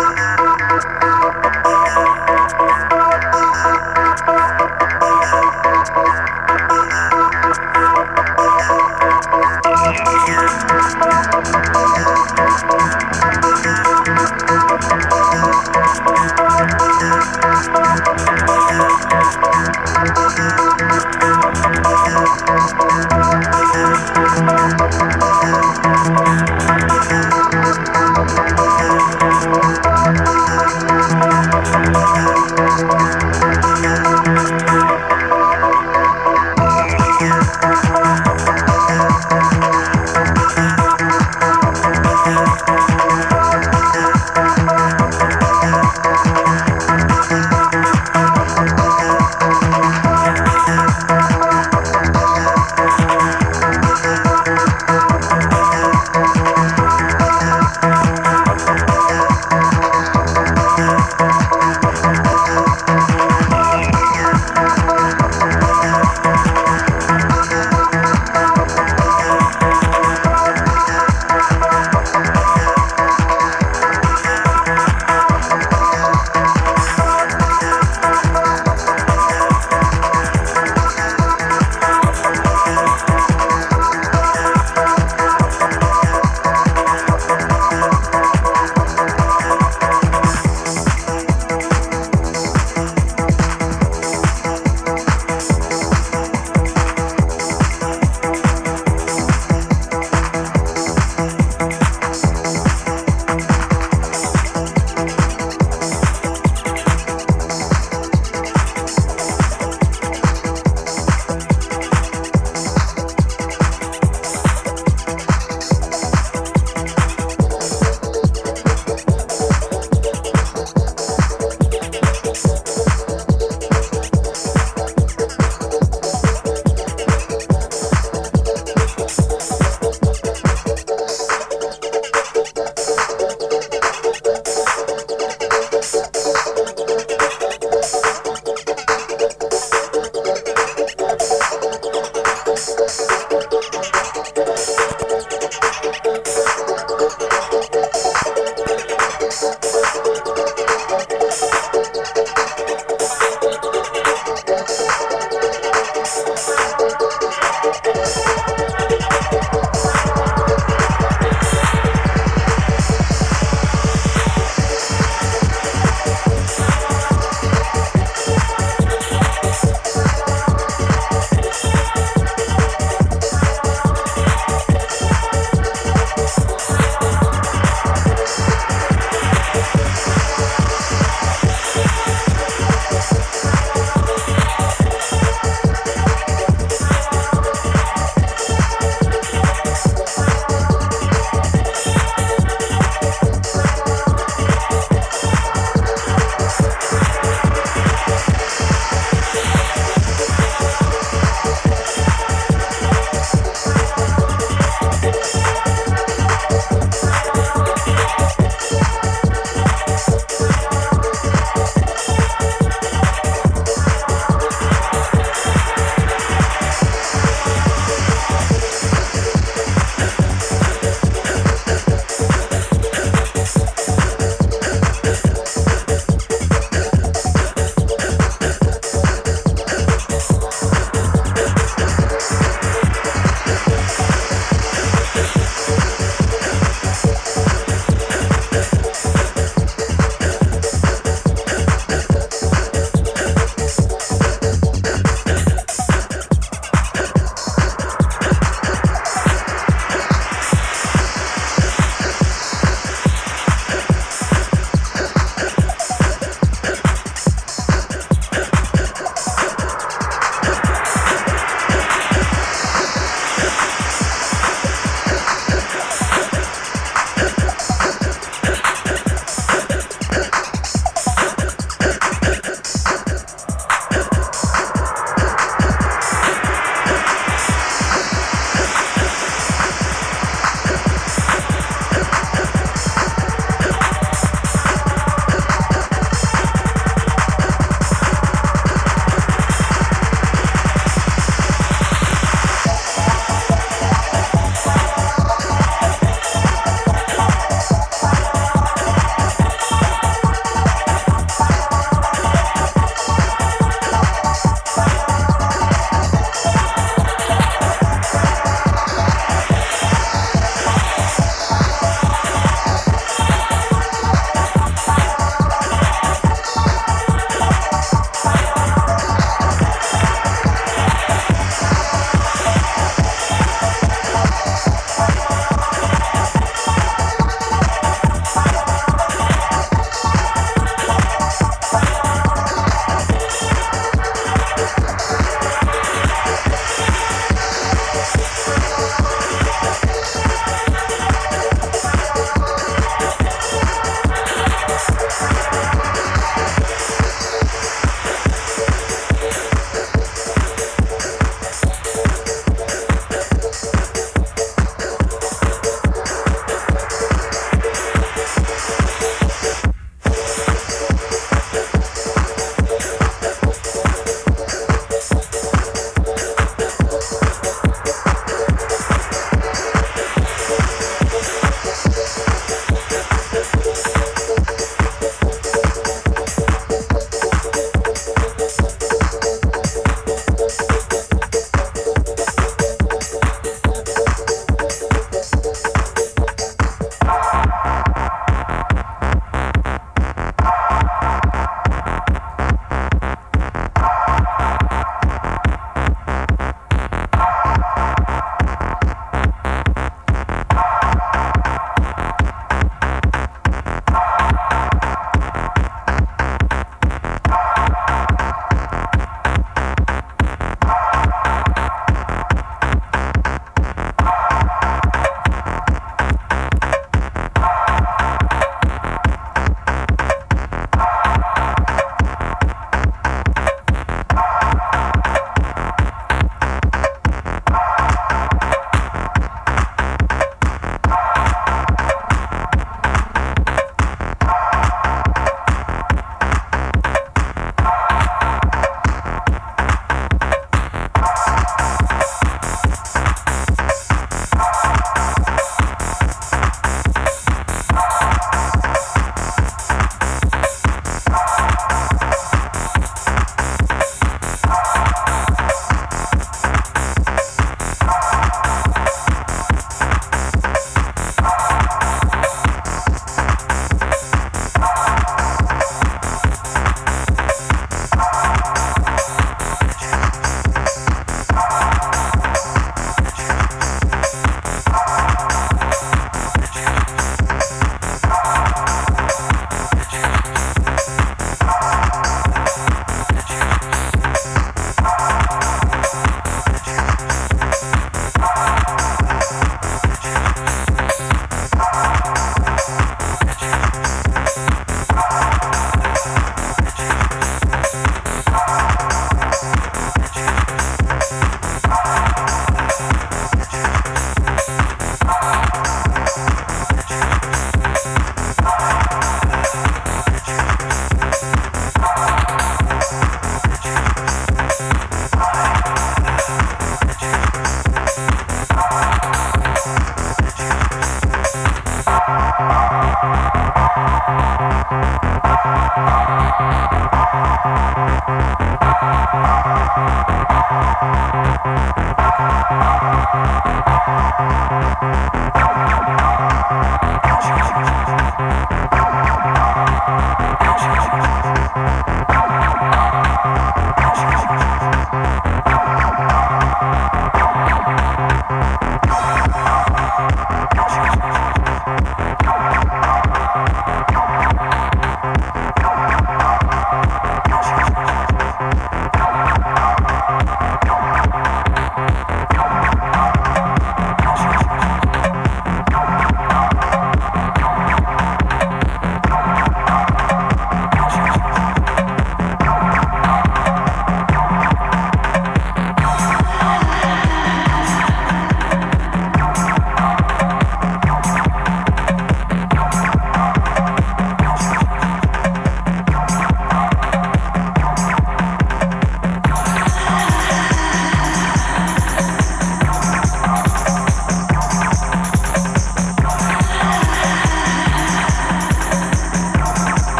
Bye.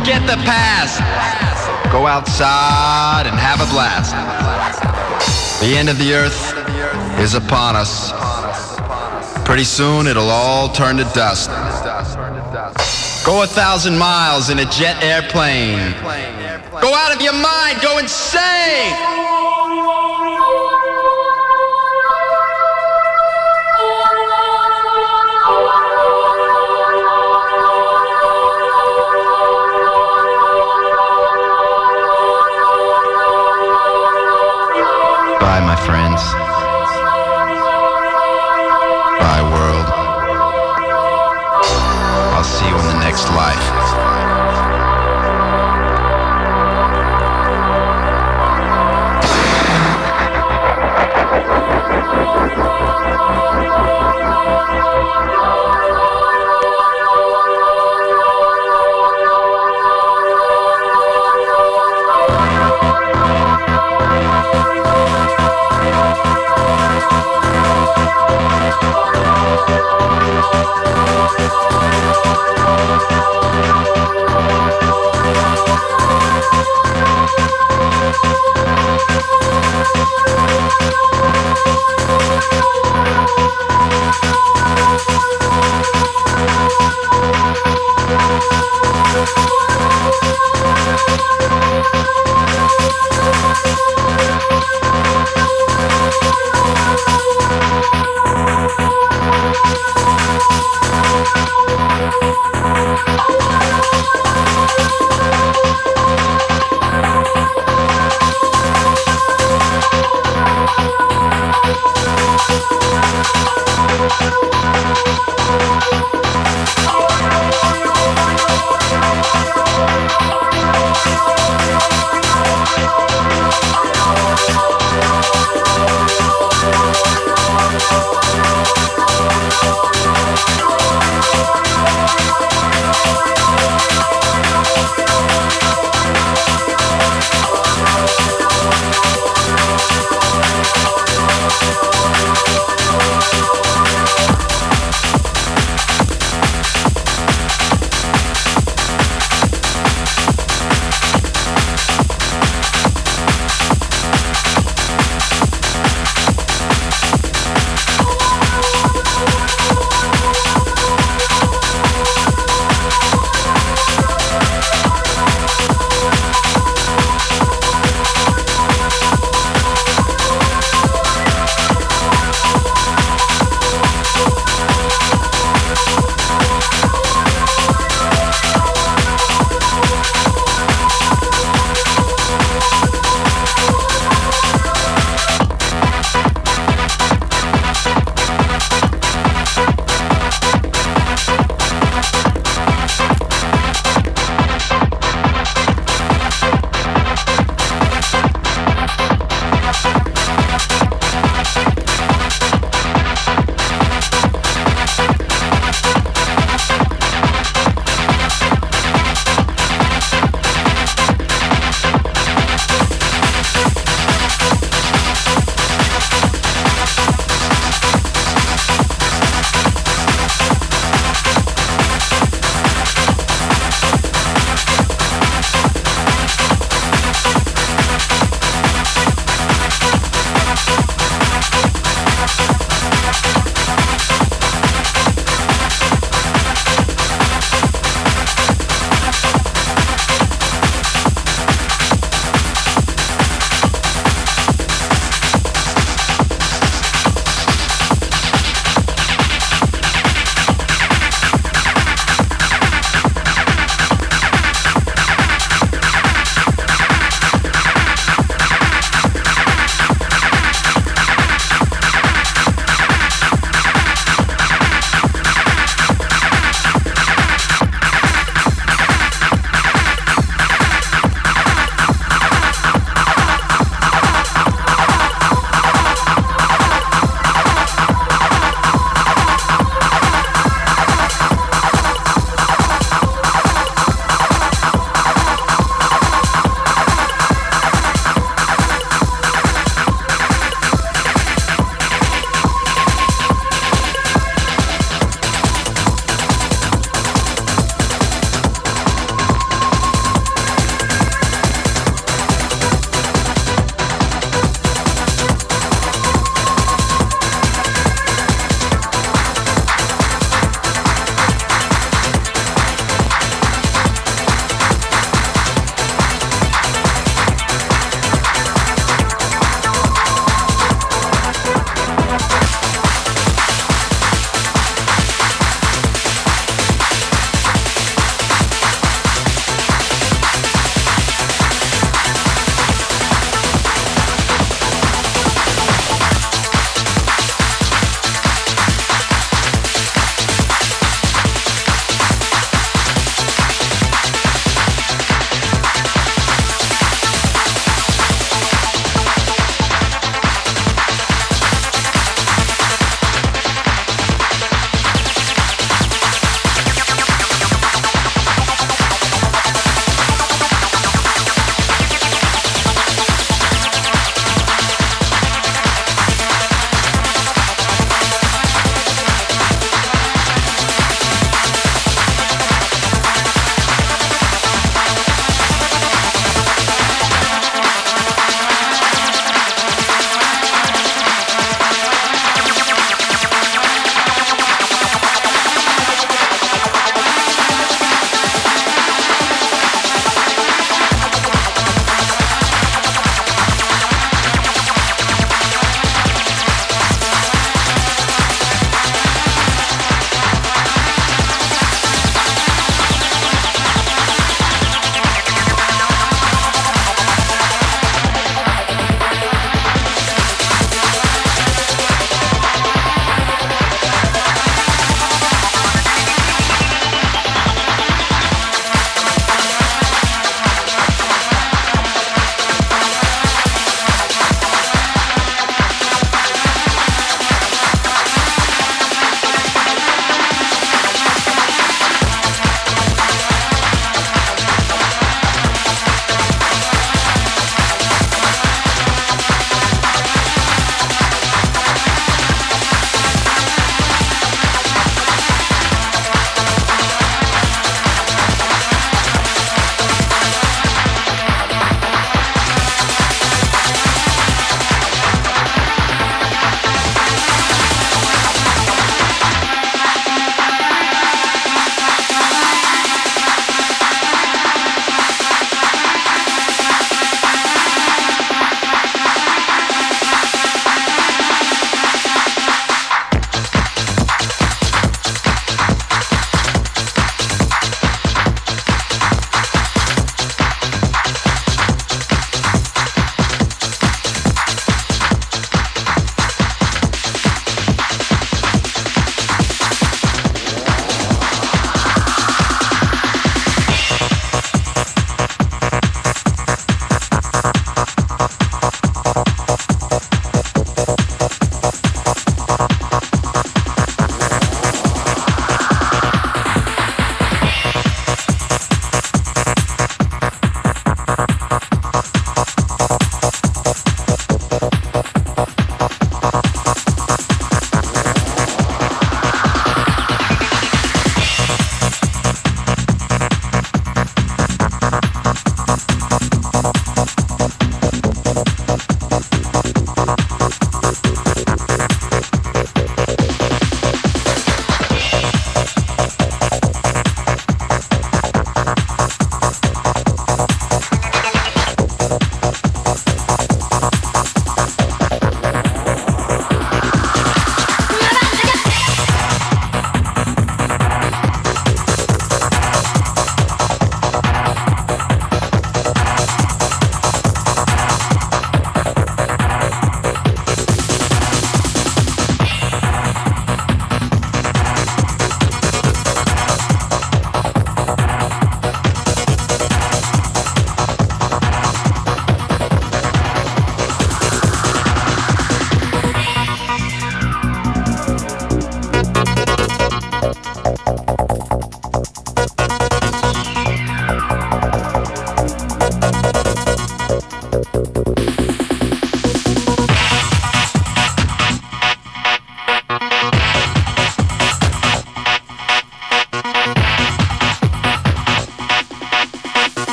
Forget the past. Go outside and have a blast. The end of the earth is upon us. Pretty soon, it'll all turn to dust. Go a thousand miles in a jet airplane. Go out of your mind, go insane!